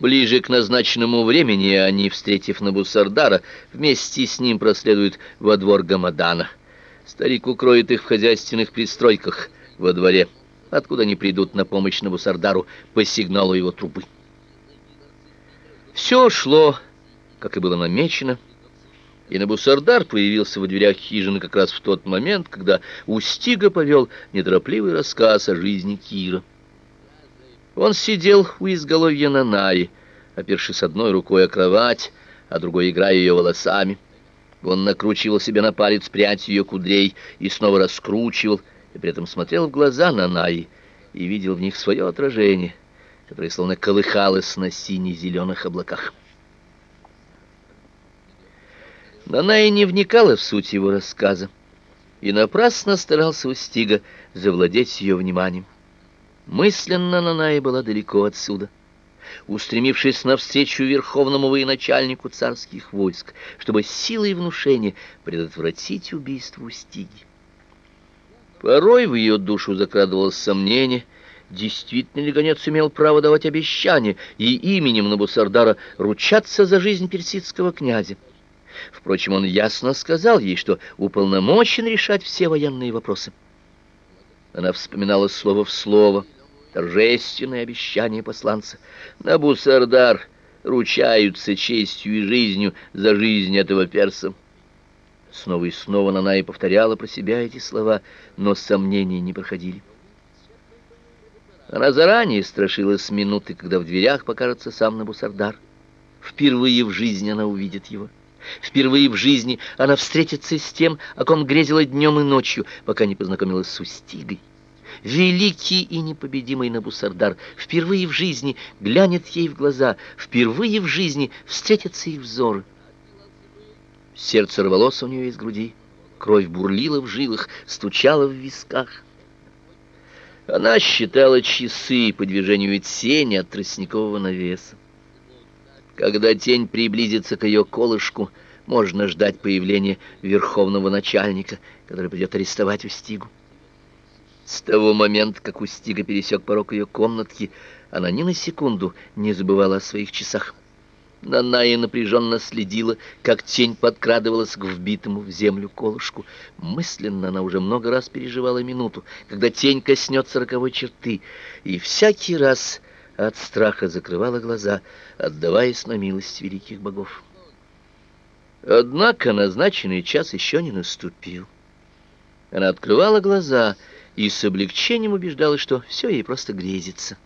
Ближе к назначенному времени они, встретив Набусардара, вместе с ним проследуют во двор Гамадана. Старик укроет их в хозяйственных пристройках во дворе, откуда они придут на помощь Набусардару по сигналу его трубы. Все шло, как и было намечено, и Набусардар появился в дверях хижины как раз в тот момент, когда Устига повел неторопливый рассказ о жизни Кира. Он сидел у изголовья Нанаи, опершись одной рукой о кровать, а другой играя ее волосами. Он накручивал себе на палец прядь ее кудрей и снова раскручивал, и при этом смотрел в глаза Нанаи и видел в них свое отражение, которое словно колыхалось на сине-зеленых облаках. Нанаи не вникала в суть его рассказа и напрасно старался у Стига завладеть ее вниманием. Мысленно Нанаи была далеко отсюда устремившись навстречу верховному военачальнику царских войск, чтобы силой внушения предотвратить убийство Устиги. Порой в ее душу закрадывалось сомнение, действительно ли гонец имел право давать обещание и именем Набусардара ручаться за жизнь персидского князя. Впрочем, он ясно сказал ей, что уполномочен решать все военные вопросы. Она вспоминала слово в слово — торжественное обещание посланца. Набусардар ручаются честью и жизнью за жизнь этого перса. Снова и снова она и повторяла про себя эти слова, но сомнения не проходили. Она заранее страшилась минуты, когда в дверях покажется сам Набусардар. Впервые в жизни она увидит его. Впервые в жизни она встретится с тем, о ком грезила днем и ночью, пока не познакомилась с Устигой великий и непобедимый Набусардар впервые в жизни глянет ей в глаза, впервые в жизни встретятся их взоры. Сердце рвалось у нее из груди, кровь бурлила в жилах, стучала в висках. Она считала часы по движению тени от тростникового навеса. Когда тень приблизится к ее колышку, можно ждать появления верховного начальника, который придет арестовать Устигу. С того момента, как Устига пересек порог ее комнатки, она ни на секунду не забывала о своих часах. Наная напряженно следила, как тень подкрадывалась к вбитому в землю колышку. Мысленно она уже много раз переживала минуту, когда тень коснется роковой черты, и всякий раз от страха закрывала глаза, отдаваясь на милость великих богов. Однако назначенный час еще не наступил. Она открывала глаза и с облегчением убеждалась, что все ей просто грезится.